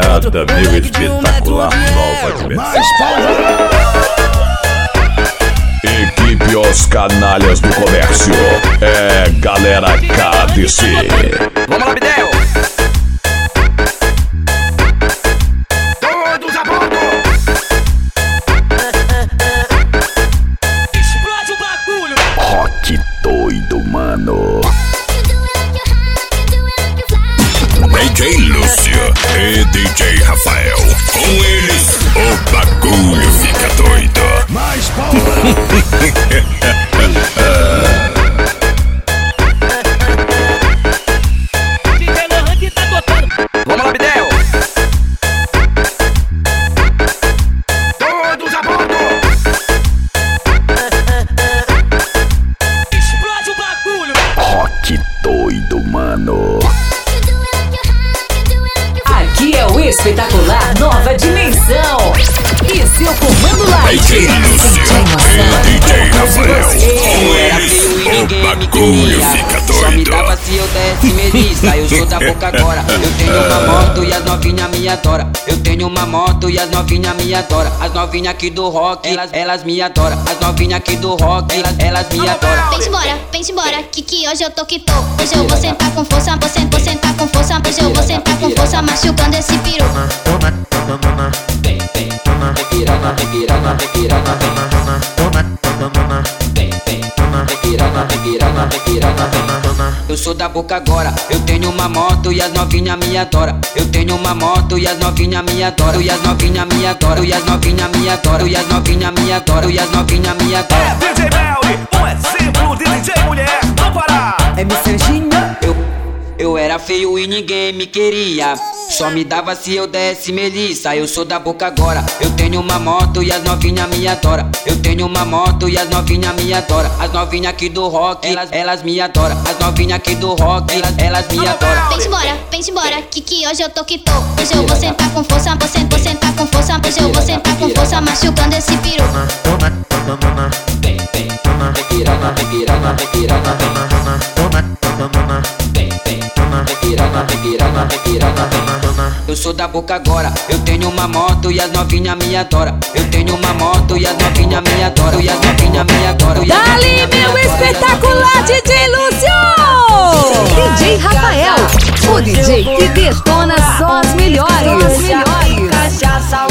Piada meio espetacular, nova dimensão. Equipe Os Canalhas do Comércio. É Galera KDC. Vamos lá, Bidel! Adora As novinha aqui do rock Elas, elas me adoram As novinha aqui do rock Elas, elas me adoram Vem embora, vem embora, que que hoje eu tô que tô. Hoje eu vou sentar com força, vou sentar, vou sentar com força. Hoje eu vou sentar com força, machucando esse peru. Vem, vem revirando, revirando Vem Vem, vem Revirando, revirando, revirando Eu sou da boca agora Eu tenho uma moto e as novinha me adora. Eu tenho uma moto e as novinha me adora E as novinha me adora E as novinha me adora E as novinha me adora E as novinha me adora. DJ Melly, um exemplo de DJ mulher do Pará! Eu, eu era feio e ninguém me queria. Só me dava se eu desse melissa. Eu sou da boca agora. Eu tenho uma moto e as novinha me adora. Eu tenho uma moto e as novinha me adora. As novinha aqui do rock, elas, elas me adoram. As novinha aqui do rock, elas, elas me adoram. Vem embora, vem embora, que que hoje eu tô que tô. Hoje eu vou sentar com força, vou sentar, vou sentar com força. Hoje eu vou sentar com força, machucando esse peru. Vem, vem, revirando, revirando, revirando, vem. Vem, vem, revirando, revirando, revirando, Eu sou da boca agora, eu tenho uma moto e as novinha me adora. Eu tenho uma moto e as novinha me adora. E as novinha me adora. e Dali, meu espetacular DJ Lúcio! DJ Rafael, o DJ que detona só as melhores. melhores. Cachaça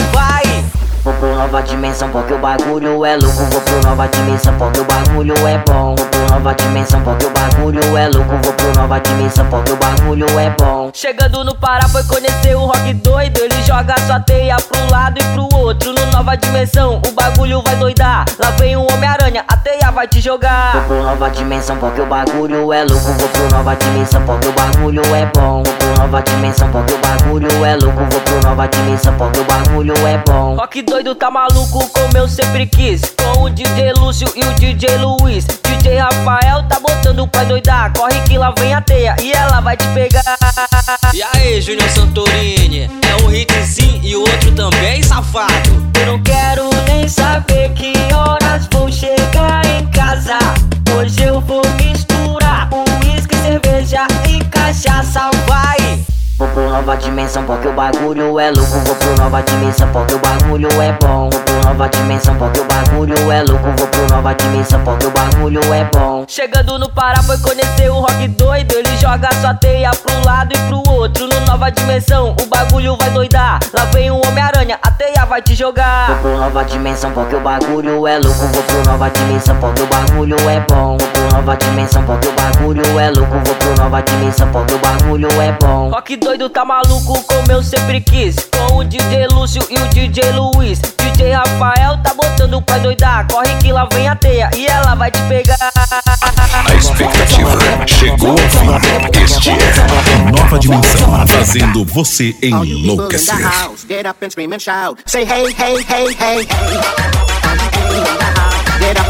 pro nova dimensão porque o bagulho é louco. Vou pro nova dimensão porque o bagulho é bom. Vou pro nova dimensão porque o bagulho é louco. Vou pro nova dimensão porque o bagulho é bom. Chegando no Pará foi conhecer o rock doido Ele joga sua teia pro lado e pro outro No nova dimensão o bagulho vai doidar Lá vem o Homem-Aranha, a teia vai te Vou jogar pro nova dimensão porque o bagulho é louco. Vou pro nova dimensão porque o bagulho é bom. Vou pro nova dimensão porque o bagulho é louco. Vou pro nova dimensão porque o bagulho é bom. Rock doido tá maluco como eu sempre quis Com o DJ Lúcio e o DJ Luiz DJ Rafael tá botando pra doidar Corre que lá vem a teia e ela vai te pegar E aí, Júnior Santorini? É um hit sim e o outro também, safado. Eu não quero nem saber que horas vou chegar em casa. Hoje eu vou misturar uísque, cerveja e cachaça, vai. Vou pro nova dimensão porque o bagulho é louco. Vou pro nova dimensão porque o bagulho é bom. Vou pro nova dimensão porque o bagulho é louco. Vou pro nova dimensão porque o bagulho é bom. Chegando no Pará foi conhecer o rock doido. Ele joga sua teia pro lado e pro outro. No nova dimensão o bagulho vai doidar. Lá vem o Homem-Aranha, a teia vai te Vou jogar. pro nova dimensão porque o bagulho é louco. Vou pro nova dimensão porque o bagulho é bom. Vou pro nova dimensão porque o bagulho é louco. Vou pro nova dimensão porque o bagulho é bom. Rock doido tá maluco como eu sempre quis Com o DJ Lúcio e o DJ Luiz DJ Rafael tá botando pra doidar Corre que lá vem a teia e ela vai te pegar A expectativa chegou ao fim. Este é Nova Dimensão, fazendo você enlouquecer. Get up and scream and shout. Say hey, hey, hey, hey, hey. Get up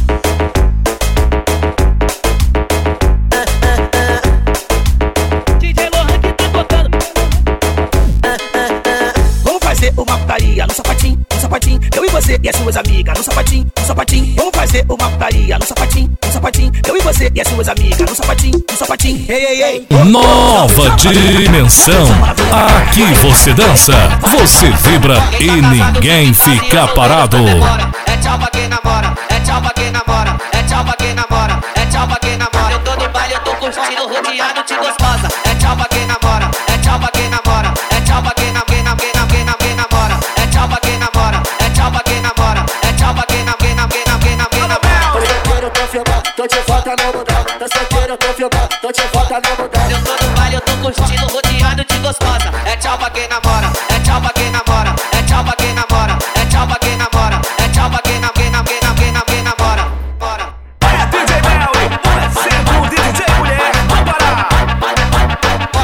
Eu e você e as suas amigas no sapatinho, no sapatinho. Vamos fazer uma putaria no sapatinho, no sapatinho. Eu e você e as suas amigas no sapatinho, no sapatinho. Ei, ei, ei. Nova dimensão. Aqui você dança, você vibra e ninguém fica parado. É tchau pra quem namora, é tchau pra quem namora, é tchau pra quem namora, é tchau pra quem namora. Eu tô no baile, eu tô curtindo, rodeado de gostosa. Tô de volta no mundão. Tô solteiro, tô filmando, tô de volta no mundão. Eu tô no baile, eu tô curtindo, rodeado de gostosa. É tchau pra quem namora, é tchau pra quem namora, é tchau pra quem namora, é tchau pra quem namora, é tchau pra quem nam- quem nam- quem nam- quem nam- quem namora. Bora. É DJ um exemplo de DJ mulher do Pará.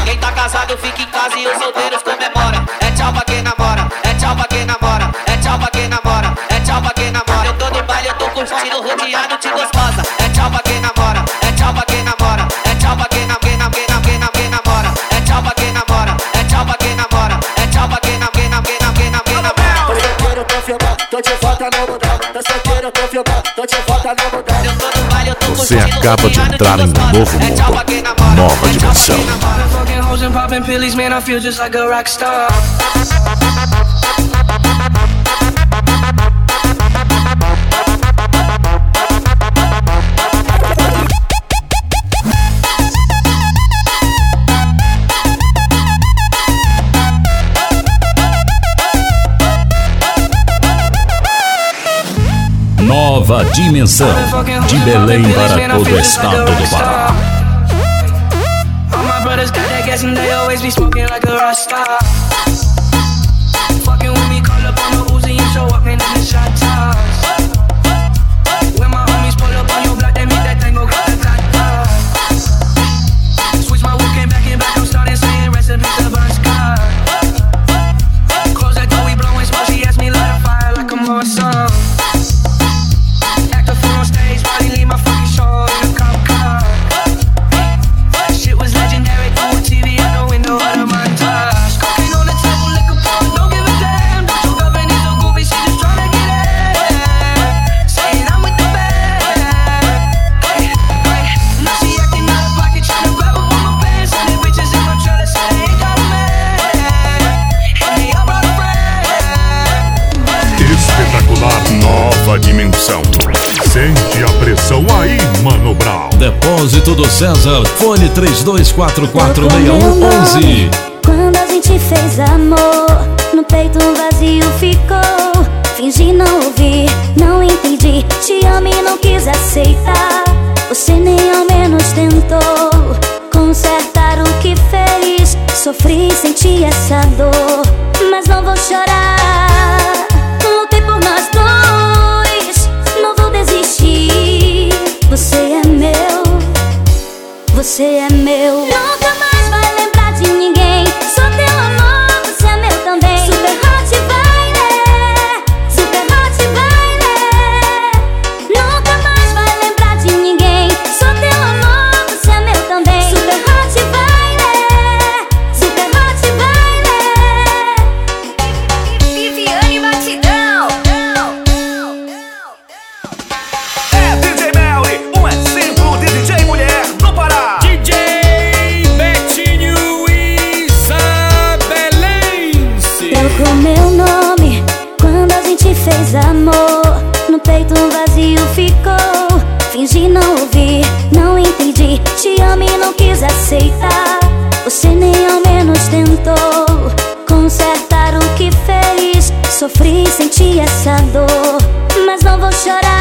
Quem tá casado fica em casa e os solteiros comemora. É tchau pra quem namora, é tchau pra quem namora, é tchau pra quem namora, é tchau pra quem namora. Eu tô no baile, eu tô curtindo, rodeado de gostosa. Você acaba de entrar em um novo É mundo, nova é dimensão. Nova dimensão. De Belém para todo o estado do Pará. All my brothers got that gas and they always be smoking like a dimensão. Sente a pressão aí, Mano Brown. Depósito do César, fone 32446111. Quando a gente fez amor, no peito um vazio ficou. Fingi não ouvir, não entendi. Te amo e não quis aceitar. Você nem ao menos tentou consertar o que fez. Sofri, senti essa dor, mas não vou chorar. Você é meu. Nunca essa dor, mas não vou chorar.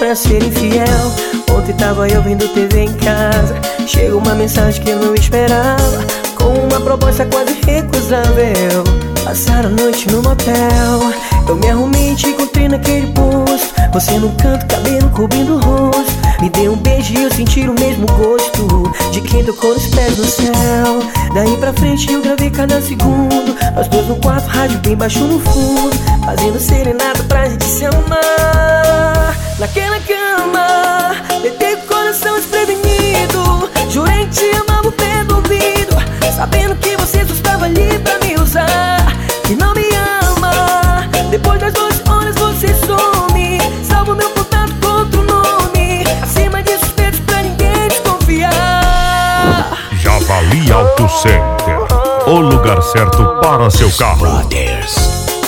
Pra ser infiel. Ontem tava eu vendo TV em casa. Chega uma mensagem que eu não esperava. Com uma proposta quase recusável. Passar a noite no motel. Eu me arrumei e te encontrei naquele posto. Você no canto, cabelo cobrindo o rosto. Me deu um beijo e eu senti o mesmo gosto. De quem tocou os pés no céu. Daí pra frente eu gravei cada segundo. Nós dois no quarto, rádio bem baixo no fundo. Fazendo serenata pra gente se amar Naquela cama Deitei com o coração desprevenido. Jurei que te amava o pé do ouvido Sabendo que você só estava ali pra me usar. E não me ama. Depois das 12 horas você some. Salvo meu contato com outro nome. Acima de suspeitos pra ninguém desconfiar. Javali Auto Center. O lugar certo para seu carro.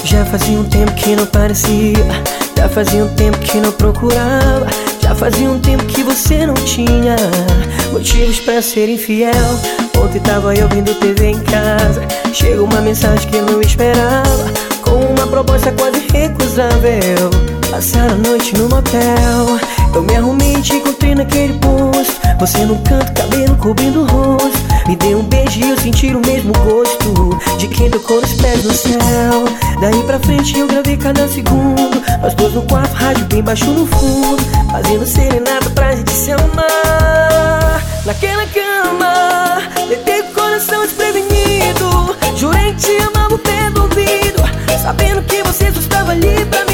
Já fazia um tempo que não parecia Já fazia um tempo que não procurava Já fazia um tempo que você não tinha Motivos pra ser infiel. Ontem tava eu vendo TV em casa Chega uma mensagem que eu não esperava Com uma proposta quase recusável Passar a noite no motel. Eu me arrumei e te encontrei naquele posto. Você no canto, cabelo cobrindo o rosto. Me deu um beijo e eu senti o mesmo gosto De quem tocou os pés no céu. Daí pra frente eu gravei cada segundo. Nós dois no quarto, rádio bem baixo no fundo. Fazendo serenata pra gente se amar. Naquela cama Deitei o coração desprevenido. Jurei que te amava o pé do ouvido. Sabendo que você só estava ali pra me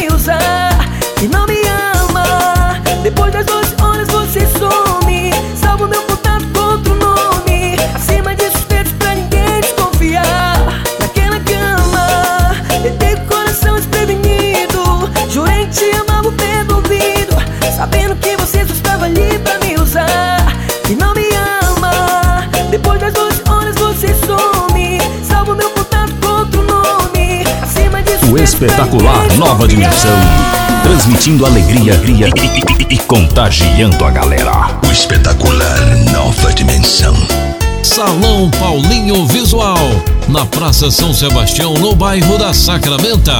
espetacular Nova. Dimensão. Transmitindo alegria e, e- e contagiando a galera. O espetacular Nova Dimensão. Salão Paulinho Visual, na Praça São Sebastião, no bairro da Sacramenta.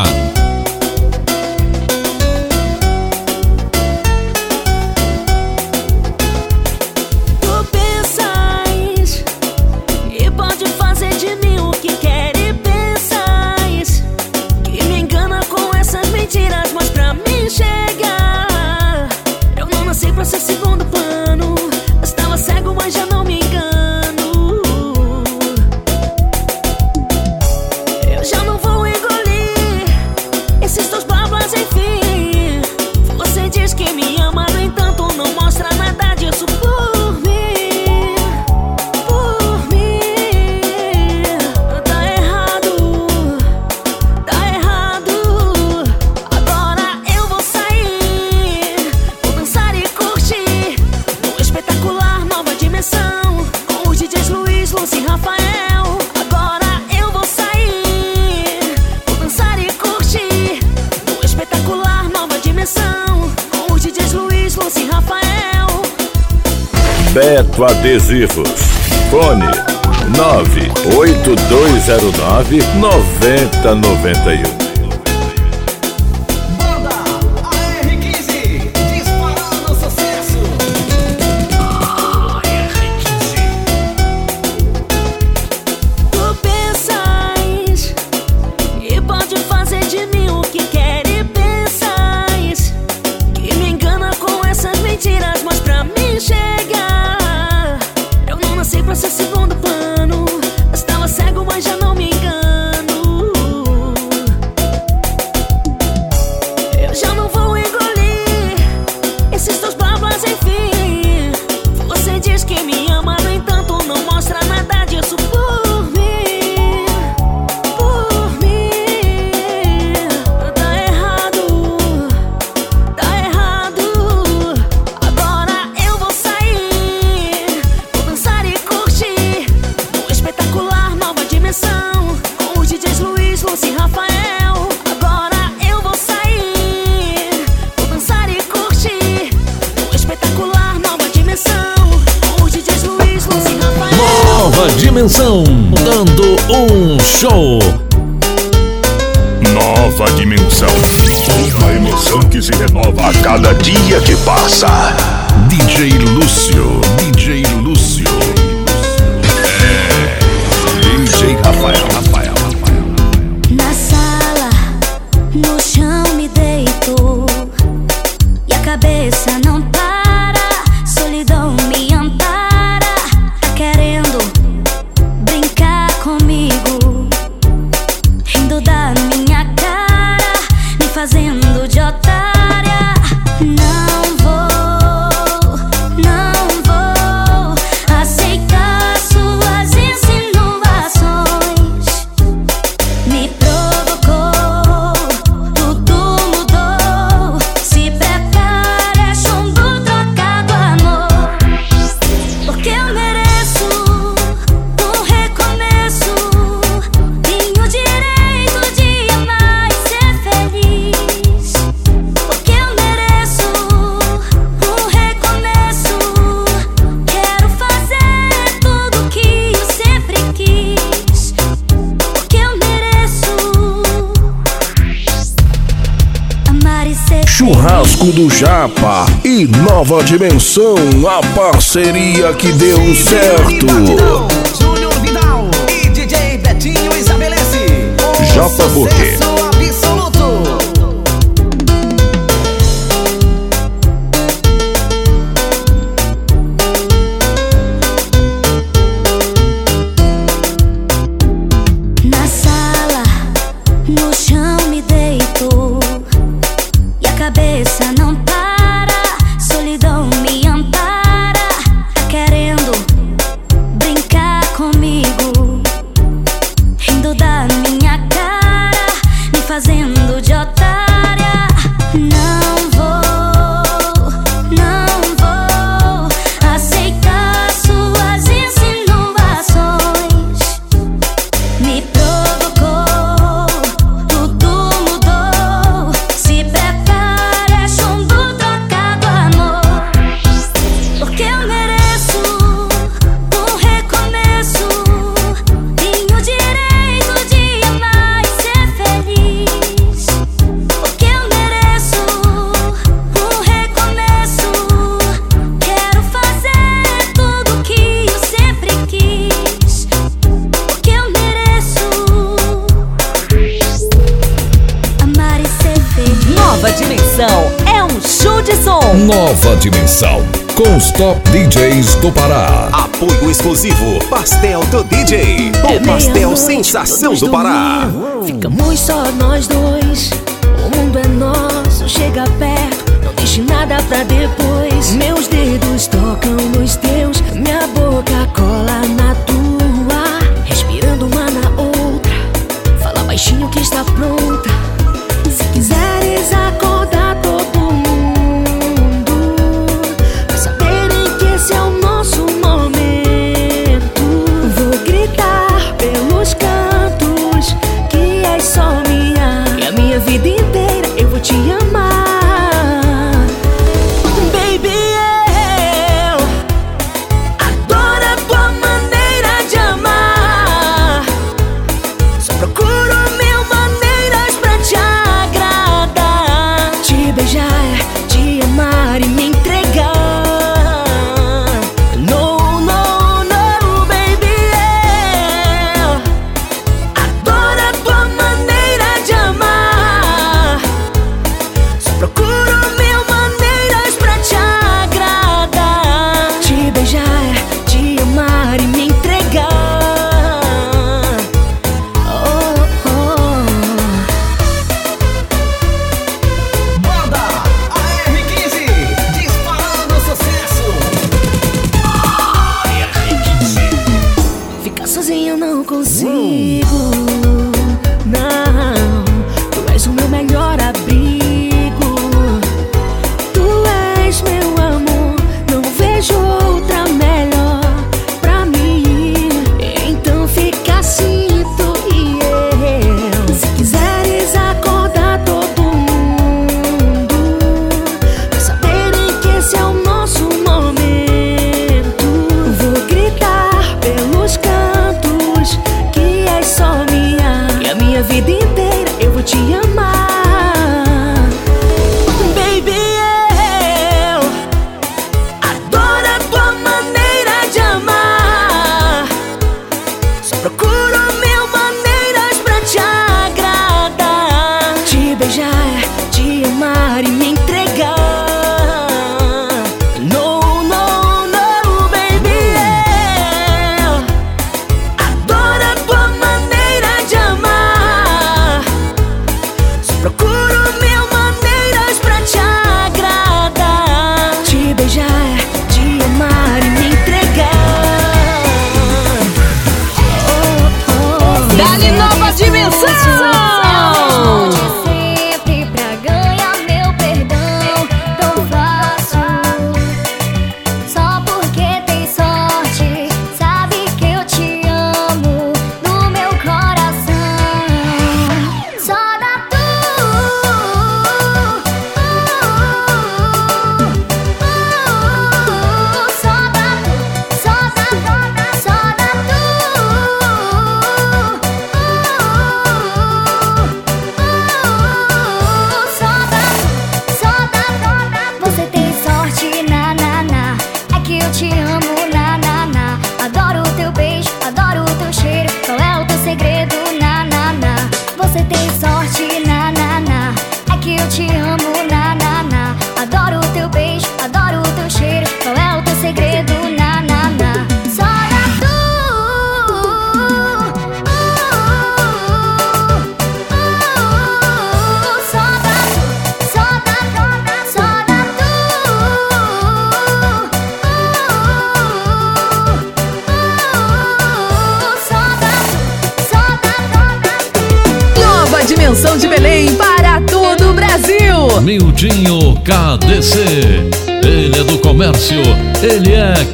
Adesivos. Fone 98209 9091. E Nova Dimensão, a parceria que deu certo. Júnior Vidal e DJ Betinho estabelece. Japa Burger. Com os top DJs do Pará. Apoio exclusivo Pastel do DJ, o pastel sensação do Pará. Dormir, ficamos só nós dois. O mundo é nosso, chega perto, não deixe nada pra depois. Meus dedos tocam nos teus, minha boca cola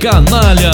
canalha.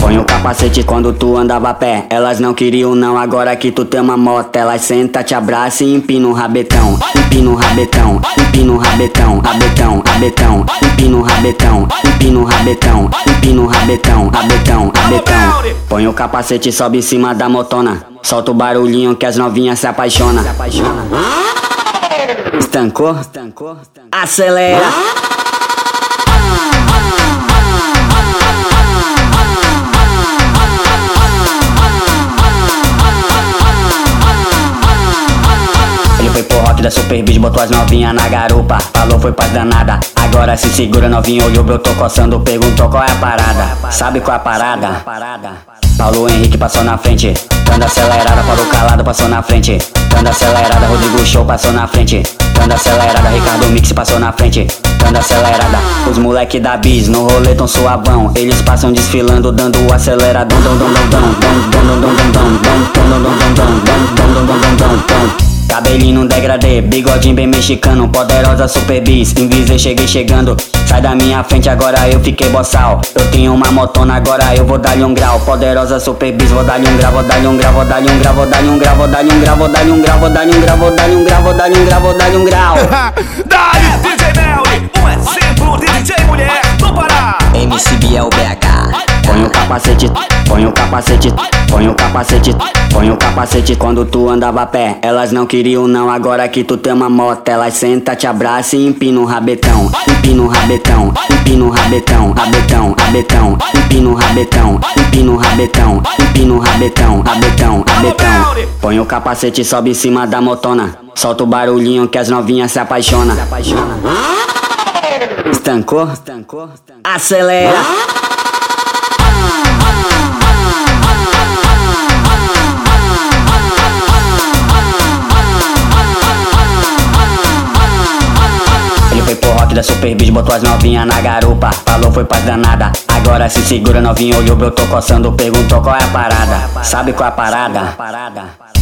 Põe o capacete quando tu andava a pé. Elas não queriam não, agora que tu tem uma moto. Elas senta, te abraça e empina o rabetão. Empina o rabetão, empina o rabetão, rabetão, rabetão, empina o rabetão, empina o rabetão, empina o rabetão, rabetão, rabetão. Põe o capacete, sobe em cima da motona. Solta o barulhinho que as novinhas se apaixona. Estancou? Acelera! Rock da Super Beat, botou as novinha na garupa. Falou, foi paz danada. Agora se segura, novinho olhou, brotou coçando, perguntou qual é a parada. Sabe qual é a parada? Paulo Henrique passou na frente. Tanda acelerada, parou calado, passou na frente. Tanda acelerada, Rodrigo Show passou na frente. Tanda acelerada, Ricardo Mix passou na frente. Tanda acelerada, os moleque da bis no rolê tão suavão. Eles passam desfilando, dando o aceleradão. Cabelinho degradê, bigodinho bem mexicano Poderosa super bis, invisível cheguei chegando Sai da minha frente, agora eu fiquei boçal Eu tenho uma motona, agora eu vou dar-lhe um grau Poderosa super bis, vou dar-lhe um grau, vou dar-lhe um grau Vou dar-lhe um grau, vou dar-lhe um grau, vou dar-lhe um grau Vou dar-lhe um grau, vou dar-lhe um grau, vou dar-lhe um grau Vou dar-lhe um grau, vou dar-lhe um grau Dá-lhe DJ Mel, um exemplo DJ mulher do Pará MC Biel BH Põe o capacete, põe o capacete, põe o capacete, põe o capacete. Quando tu andava a pé, elas não queriam não. Agora que tu tem uma moto, elas senta, te abraça e empina o rabetão, empina o rabetão, empina o rabetão, rabetão, rabetão, empina o rabetão, empina o rabetão, empina o rabetão, rabetão, rabetão. Põe o capacete, sobe em cima da motona, solta o barulhinho que as novinhas se apaixona. Estancou? Acelera! Rock da Super Beat, botou as novinhas na garupa. Falou, foi paz danada. Agora se segura, novinho olhou, tô coçando, perguntou qual é a parada. Sabe qual é a parada?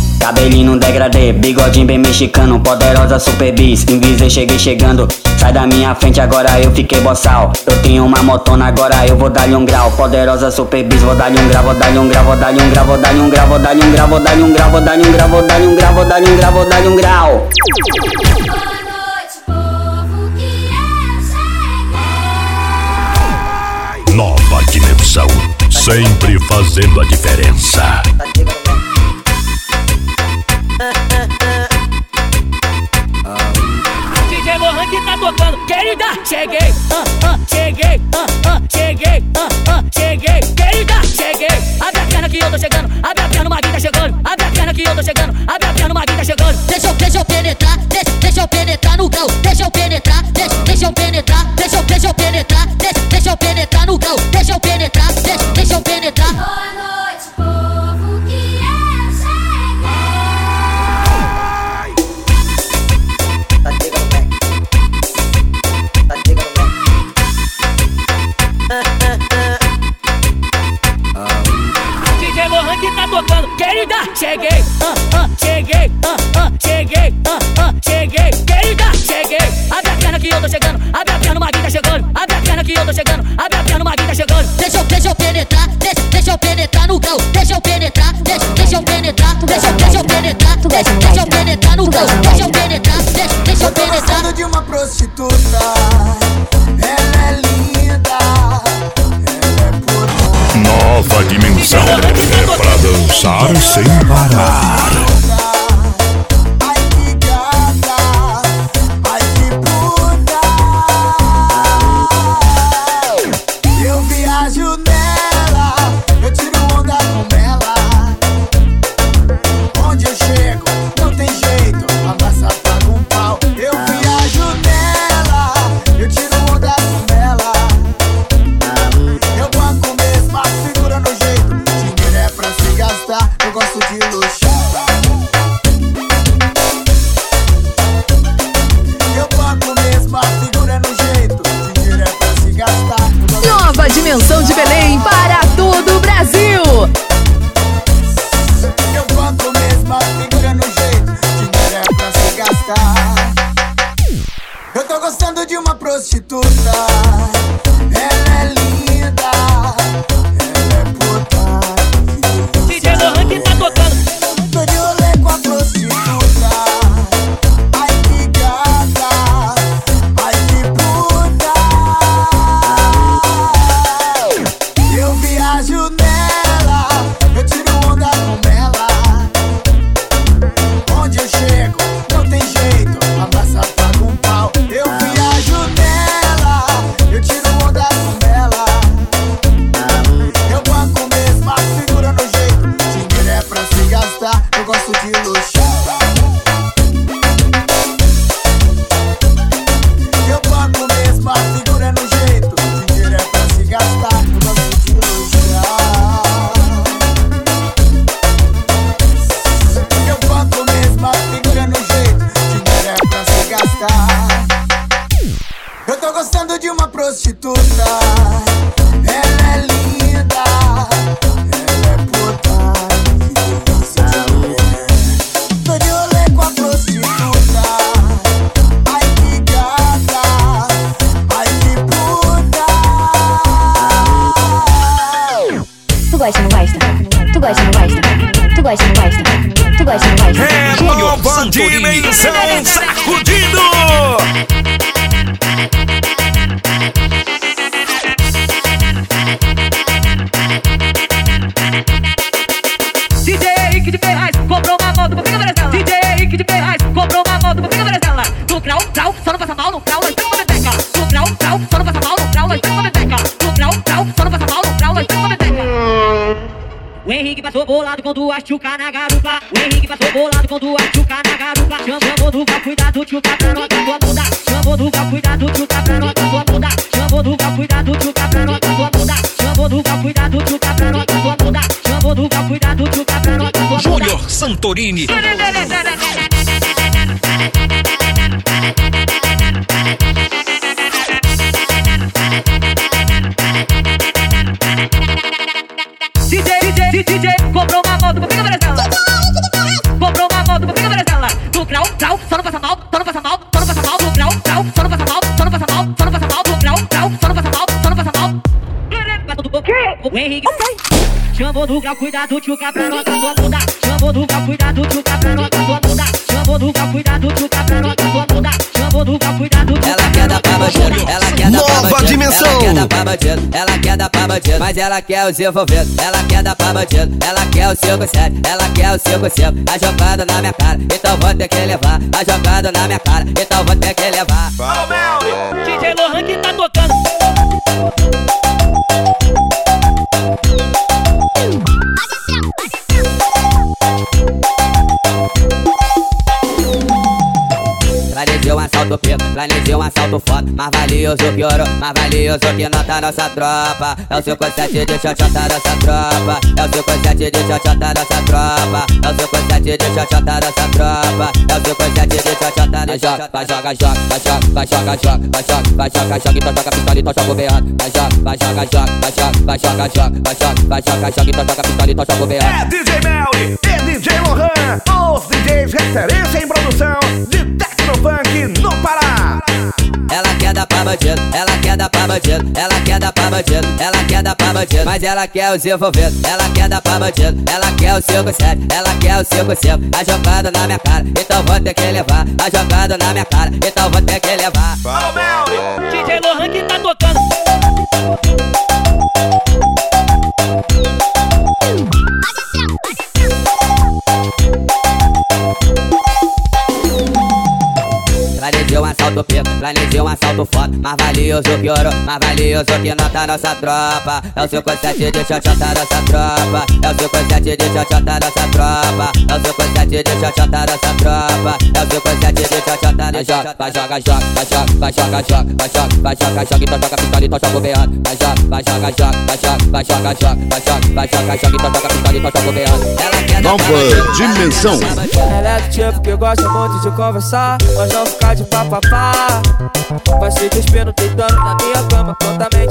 Cabelinho degradê, bigodinho bem mexicano Poderosa super bis, invisei cheguei chegando Sai da minha frente agora eu fiquei boçal Eu tenho uma motona agora eu vou dar-lhe um grau Poderosa super bis, vou dar-lhe um grau, vou dar-lhe um grau Vou dar-lhe um grau, vou dar-lhe um grau, vou dar-lhe um grau Vou dar-lhe um grau, vou dar-lhe um grau, vou dar-lhe um grau Vou dar-lhe um grau, vou dar-lhe um grau Nova dimensão, sempre fazendo a diferença. Tocando. Querida, cheguei, ah, ah, cheguei, ah, ah, cheguei, ah, ah, cheguei. Querida, cheguei. Abre a perna que eu tô chegando. Abre a perna, o Maguinho tá chegando. Abre a perna que eu tô chegando. Abre a perna, o Maguinho tá chegando. Deixa eu, deixa eu penetrar, deixa, deixa eu penetrar no grau, deixa eu penetrar, deixa, deixa eu penetrar, deixa deixa eu penetrar, deixa, deixa eu penetrar no grau, deixa eu penetrar, sin parar. Dimensão de Belém para dimensão sacudindo! DJ Henrique de Ferraz comprou uma moto pra pegar Varezela. DJ Henrique de Ferraz comprou uma moto pra pegar Varezela. No grau, grau, só não passa mal, no grau, nós estamos com bebeca. No só não passa mal, no grau, nós estamos com bebeca. No só não passa mal, no grau, nós com bebeca. O Henrique passou bolado com duas tchuca na garupa. O Henrique passou bolado com duas tchuca na. Chamou do gal, cuidado, tchuca pra nota tua bunda. Chamou do gal, cuidado, tchuca pra nota tua bunda. Chamou do gal, cuidado, tchuca pra nota tua bunda. Chamou do gal, cuidado, tchuca pra nota tua bunda. Chamou do gal, cuidado, tchuca pra nota tua bunda. Júnior Santorini. Chamou do grau, cuidado, tchuca pra nota tua bunda. Chamou do grau, cuidado, tchuca pra nota tua bunda. Chamou do grau, cuidado, tchuca pra nota tua bunda. Chamou do grau, cuidado, Ela quer dar pra bandido, ela quer dar pra Nova dimensão. Ela quer dar pra bandido, ela quer dar pra bandido, mas ela quer os envolvidos. Ela quer dar pra bandido, ela quer o 5-7, ela quer o 5-5. Tá jogando na minha cara, então vou ter que levar. Tá jogando na minha cara, então vou ter que levar. DJ Lohan que tá tocando. Planejei um assalto foda Mais valioso que ouro, mais valioso que nota nossa tropa É o 57 de xoxota nossa tropa É o 57 de xoxota nossa tropa É o 57 de xoxota nossa tropa É o 57 de xoxota nossa tropa Vai joga, joga, vai joga, vai joga, joga Vai joga, vai joga, joga, então joga pistola, então joga o berrado Vai joga, vai joga, joga, vai joga, vai joga, joga Vai joga, vai joga, joga, então joga pistola, então joga o É berrado DJ Melly e DJ Lohan, os DJs referência em produção de Tecnofunk no Pará. Ela quer dar pra bandido, ela quer dar pra bandido, ela quer dar pra bandido, ela quer dar pra bandido, mas ela quer os envolvidos, ela quer dar pra bandido, ela quer o 5-7, ela quer o 5-5, tá jogando na minha cara, então vou ter que levar, tá jogando na minha cara, então vou ter que levar. DJ Lohan que tá tocando. Assalto pico, planejei um assalto foda Mais valioso que ouro, mais valioso que nota nossa tropa É o 57 de xoxota nossa tropa É o 57 de xoxota nossa tropa É o 57 de xoxota nossa tropa É o 57 de xoxota nossa tropa Vai joga, joga, vai joga, vai joga, joga Vai joga, vai joga, joga, então joga pistola, então joga o berrado Vai joga, vai joga, joga, vai joga, vai joga, joga Vai joga, vai joga, joga, então joga pistola, então joga o pra Nova dimensão. Ela é do tipo que gosta muito de conversar, mas não ficar de papapá. Vai se despindo, deitando na minha cama, prontamente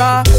de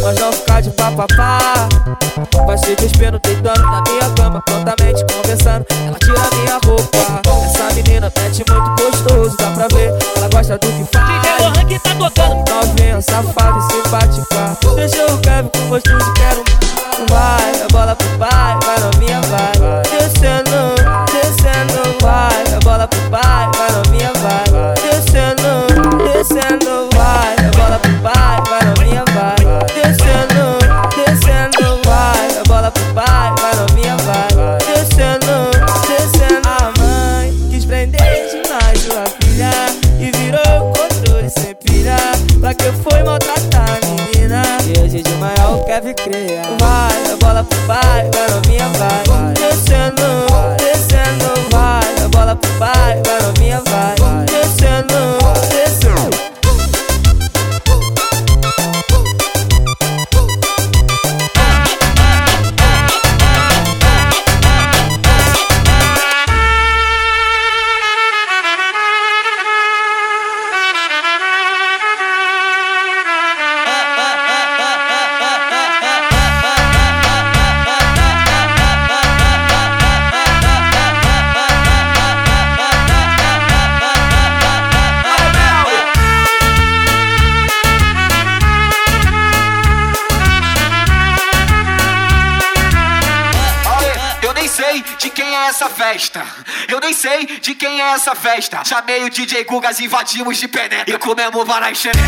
essa festa. Chamei o DJ Gugas, invadimos de penetra. E comemos varai xereca,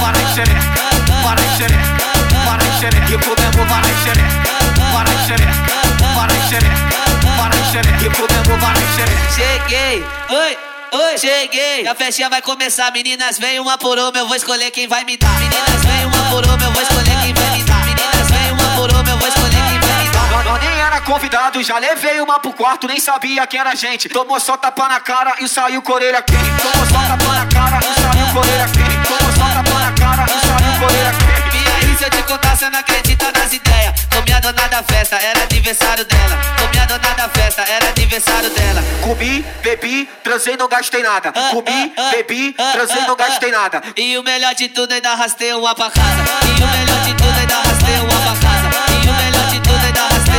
varai xereca, varai xereca, varai xereca. E comemos varai xereca, varai xereca, varai xereca, varai xereca. E comemos varai xereca. Cheguei, oi, oi, cheguei. A festinha vai começar, meninas, vem uma por uma, eu vou escolher quem vai me dar. Meninas, vem uma por uma, eu vou escolher era convidado, já levei uma pro quarto, nem sabia quem era a gente. Tomou só tapa na cara e saiu com a orelha quente. Tomou só tapa na cara e saiu com a orelha quente. Tomou só tapa na cara e saiu com a orelha quente. E aí, se eu te contar, você não acredita nas ideias. Comi a dona da festa, era aniversário dela. Comi a dona da festa, era aniversário dela. Comi, bebi, transei, não gastei nada. Comi, bebi, transei, não gastei nada. E o melhor de tudo, ainda arrastei uma pra casa. E o melhor de tudo, ainda arrastei uma pra casa. E o melhor de tudo, ainda arrastei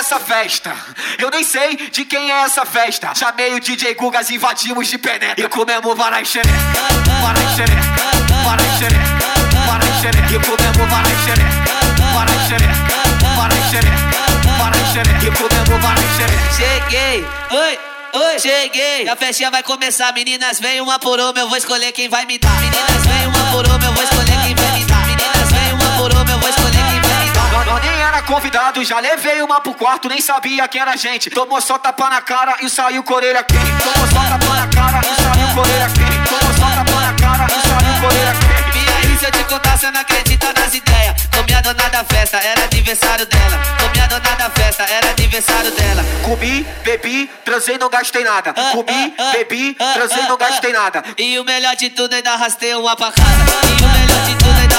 essa festa. Eu nem sei de quem é essa festa. Chamei o DJ Gugas, invadimos de penetra. E comemos varai xereca, varai xereca. E comemos varai xereca, varai xereca. E comemos varai xereca. Cheguei, oi. Oi, cheguei, a festinha vai começar Meninas, vem uma por uma, eu vou escolher quem vai me dar Meninas, vem uma por uma, eu vou escolher quem vai me dar era convidado, já levei uma pro quarto, nem sabia quem era a gente. Tomou só tapa na cara e saiu com a orelha quente. Tomou só tapa na cara e saiu com a orelha quente. Tomou só tapa na cara e saiu com a orelha quente. E aí, se eu te contar, você não acredita nas ideias Comi a dona da festa, era aniversário dela Comi a dona da festa, era aniversário dela Comi, bebi, transei, não gastei nada. Comi, bebi, transei, não gastei nada. E o melhor de tudo, ainda arrastei uma pra casa E o melhor de tudo, ainda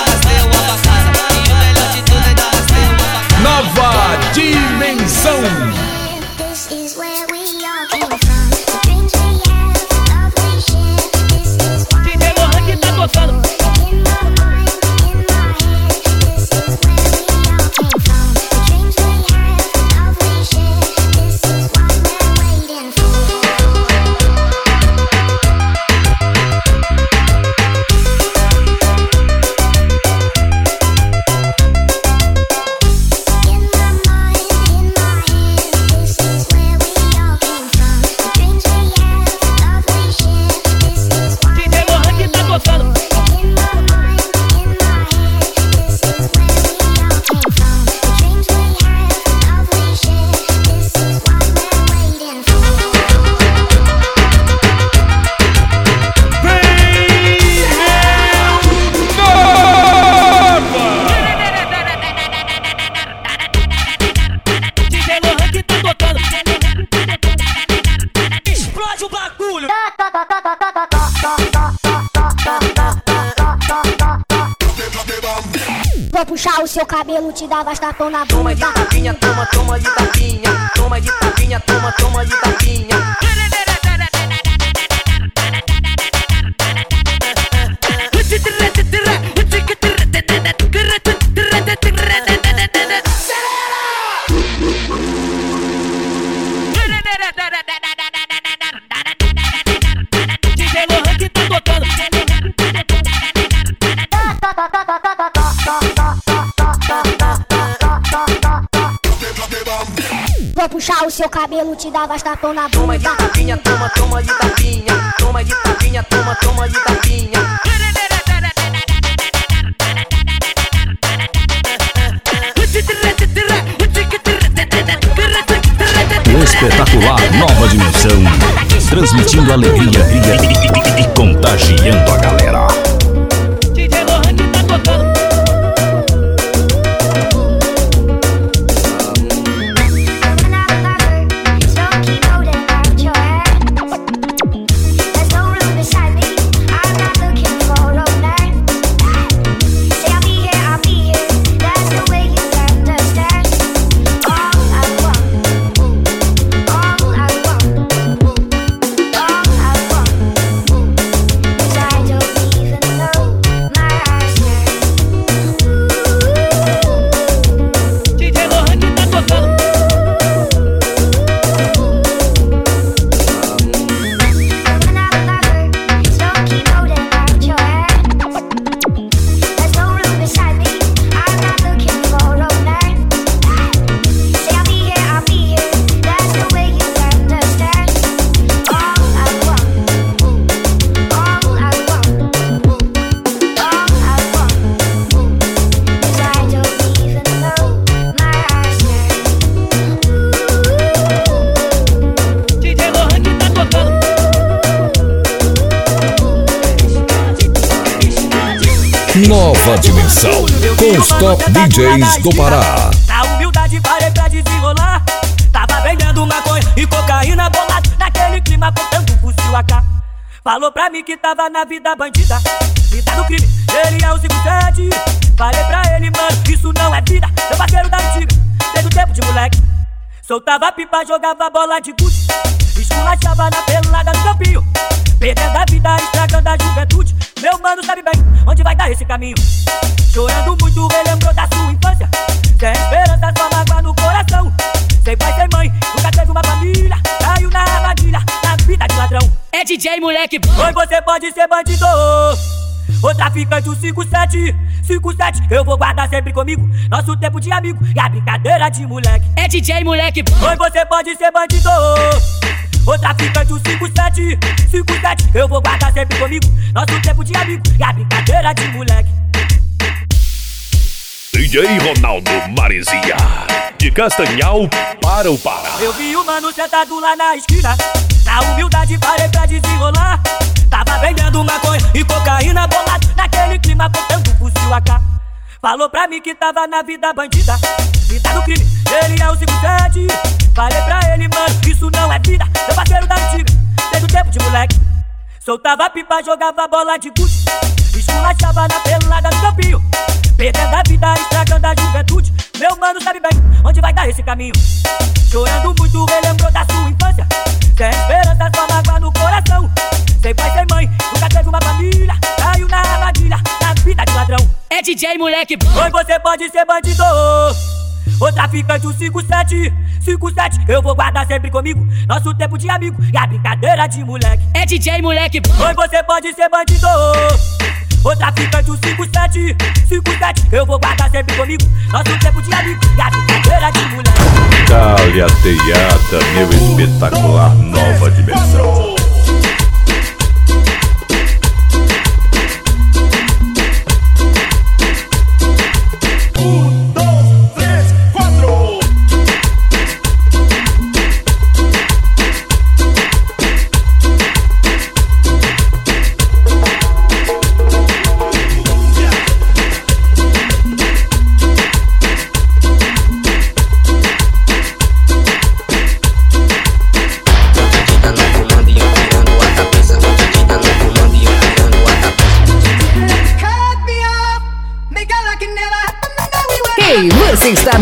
te dar bastapão na Toma puxar o seu cabelo, te dar bastapão na Toma de bunda. tapinha, toma, toma de tapinha. Toma de tapinha, toma, toma de tapinha. O espetacular Nova Dimensão. Transmitindo alegria e, e- e contagiando a galera. Nova Dimensão. Com os top DJs do Pará. Na humildade parei pra desenrolar. Tava vendendo maconha e cocaína bolado. Naquele clima contando fuzil AK. Falou pra mim que tava na vida bandida. Vida do crime, ele é o 57. Falei pra ele, mano, isso não é vida. Meu parceiro da antiga, desde o tempo de moleque. Soltava pipa, jogava bola de gude. Esculachava na pelada do campinho. Perdendo a vida, estragando a juventude. Meu mano sabe bem onde vai dar esse caminho. Chorando muito, relembrou da sua infância. Sem esperança, só mágoa no coração. Sem pai, sem mãe, nunca teve uma família. Caiu na armadilha, na vida de ladrão. É DJ moleque bom. Oi, você pode ser bandido. Ô traficante, o 57, 57, eu vou guardar sempre comigo. Nosso tempo de amigo e a brincadeira de moleque. É DJ moleque. Oi, você pode ser bandido. Ô traficante, o 57, 57, eu vou guardar sempre comigo. Nosso tempo de amigo e a brincadeira de moleque. DJ Ronaldo Marizia. De Castanhal para o Pará. Eu vi o mano sentado lá na esquina. Na humildade parei pra desenrolar. Tava vendendo maconha e cocaína bolado. Naquele clima contando fuzil AK. Falou pra mim que tava na vida bandida. Vida do crime, ele é o 57. Falei pra ele, mano, isso não é vida. Meu parceiro da antiga, desde o tempo de moleque. Soltava pipa, jogava bola de gude. Esculachava na pelada do campinho. Perdendo a vida, estragando a juventude. Meu mano sabe bem onde vai dar esse caminho. Chorando muito, relembrou da sua infância. Sem DJ moleque bom. Oi, você pode ser bandido. Ô traficante, o 57, 57, eu vou guardar sempre comigo. Nosso tempo de amigo e a brincadeira de moleque. É DJ moleque bom. Oi, você pode ser bandido. Ô traficante, o 57, 57, eu vou guardar sempre comigo. Nosso tempo de amigo e a brincadeira de moleque. Dália Teata, meu espetacular Nova Dimensão.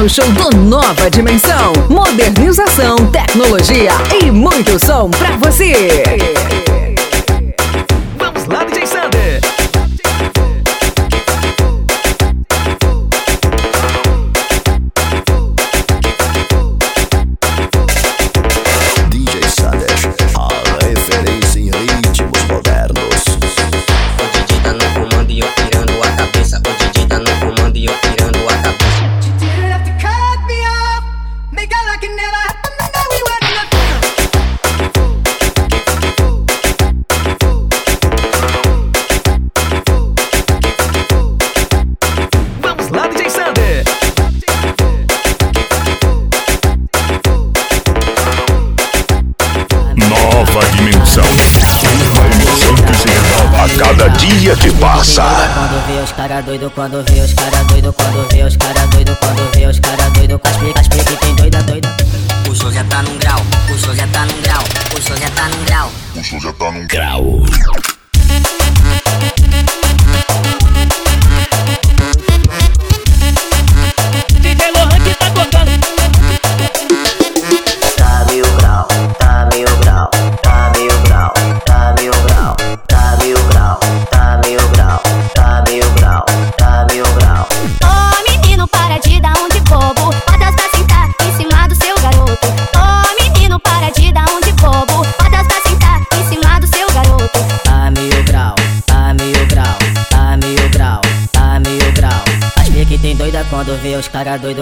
Show do Nova Dimensão. Modernização, tecnologia e muito som pra você. Doido, quando vê os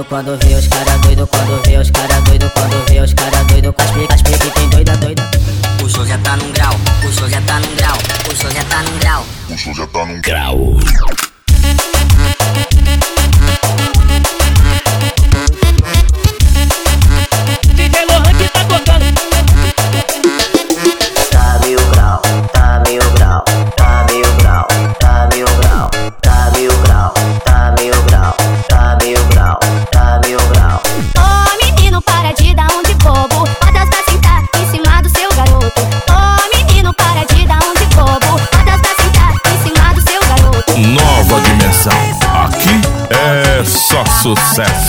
quando vê sucesso.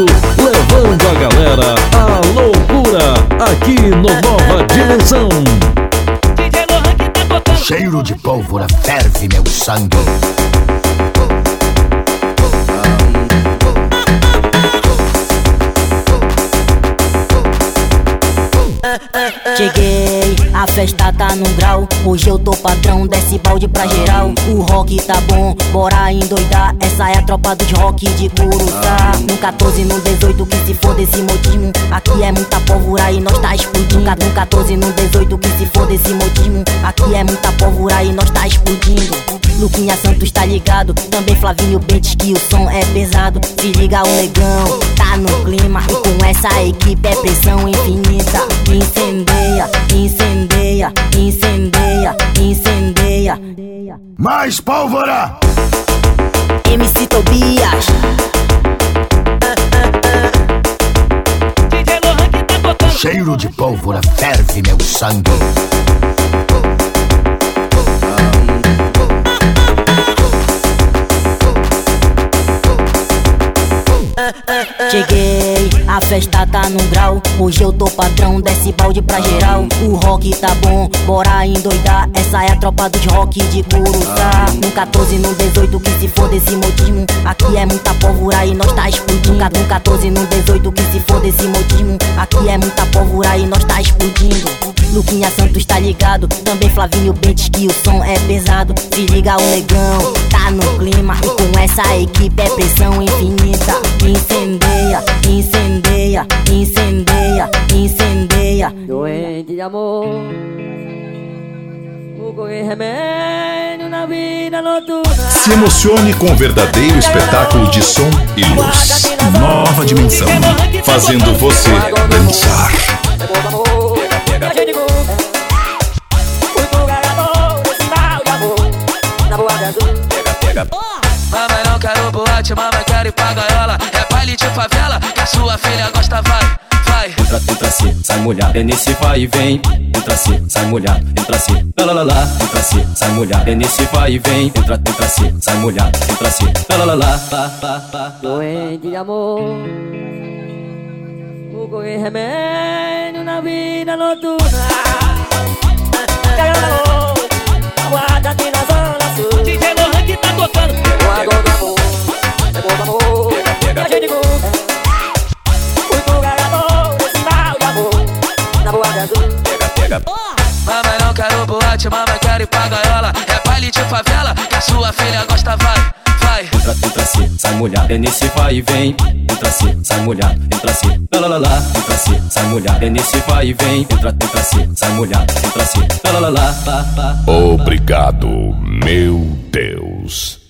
Levando a galera à loucura aqui no Nova Dimensão. Tá. Cheiro de pólvora ferve meu sangue. Festa tá num grau. Hoje eu tô padrão, desce balde pra geral. O rock tá bom, bora endoidar. Essa é a tropa dos rock de Curuçá. No 14, no 18, que se for desse modismo. Aqui é muita pólvora e nós tá explodindo. No 14, no 18, que se for desse modismo. Aqui é muita pólvora e nós tá explodindo. Luquinha Santos tá ligado, também Flavinho Bentes que o som é pesado. Se liga o negão, tá no clima. E com essa equipe é pressão infinita. Incendeia, incendeia, incendeia, incendeia. Mais pólvora! MC Tobias. DJ Lohan que tá tocando. Cheiro de pólvora ferve meu sangue. Cheguei, a festa tá num grau. Hoje eu tô padrão, desce balde pra geral. O rock tá bom, bora endoidar. Essa é a tropa dos rock de Curuçá. No 14, no 18, que se for desse modismo. Aqui é muita pólvora e nós tá explodindo. No 14, no 18, que se for desse modismo. Aqui é muita pólvora e nós tá explodindo. Luquinha Santos tá ligado, também Flavinho Bentes que o som é pesado. Se liga o negão, tá no clima. E com essa equipe é pressão infinita. Incendeia, incendeia, incendeia, incendeia. Doente de amor. Fogo e remédio na vida noturna. Se emocione com um verdadeiro espetáculo de som e luz. nova dimensão, fazendo você dançar. Mamãe não quero boate, mamãe quero ir pra gaiola. É baile de favela, que a sua filha gosta, vai, vai. Entra, entra se, sai mulher, é nesse vai e vem. Entra se, sai mulher, entra se, lá lá lá lá. Entra se, sai mulher, é nesse vai e vem. Entra, entra se, sai mulher, entra se, lá. Lá, lá, lá. Doente de amor Vou correr remédio na vida noturna Caiu na amor Aguarda aqui na zona sul DJ Lohan que tá tocando. Pegou a dor do amor Pegou do amor A gente Fui pro gagador Esse mal de amor Na boa de azul Mamãe não quero boate, mamãe quero ir pra gaiola. É baile de favela, que a sua filha gosta, vai, vai. Entra, entra se, sai mulher, é nesse vai e vem. Entra se, sai mulher, entra se, lá lá lá. Entra se, sai mulher, é nesse vai e vem. Entra, entra se, sai mulher, entra se, lá lá. lá, lá. Obrigado, meu Deus.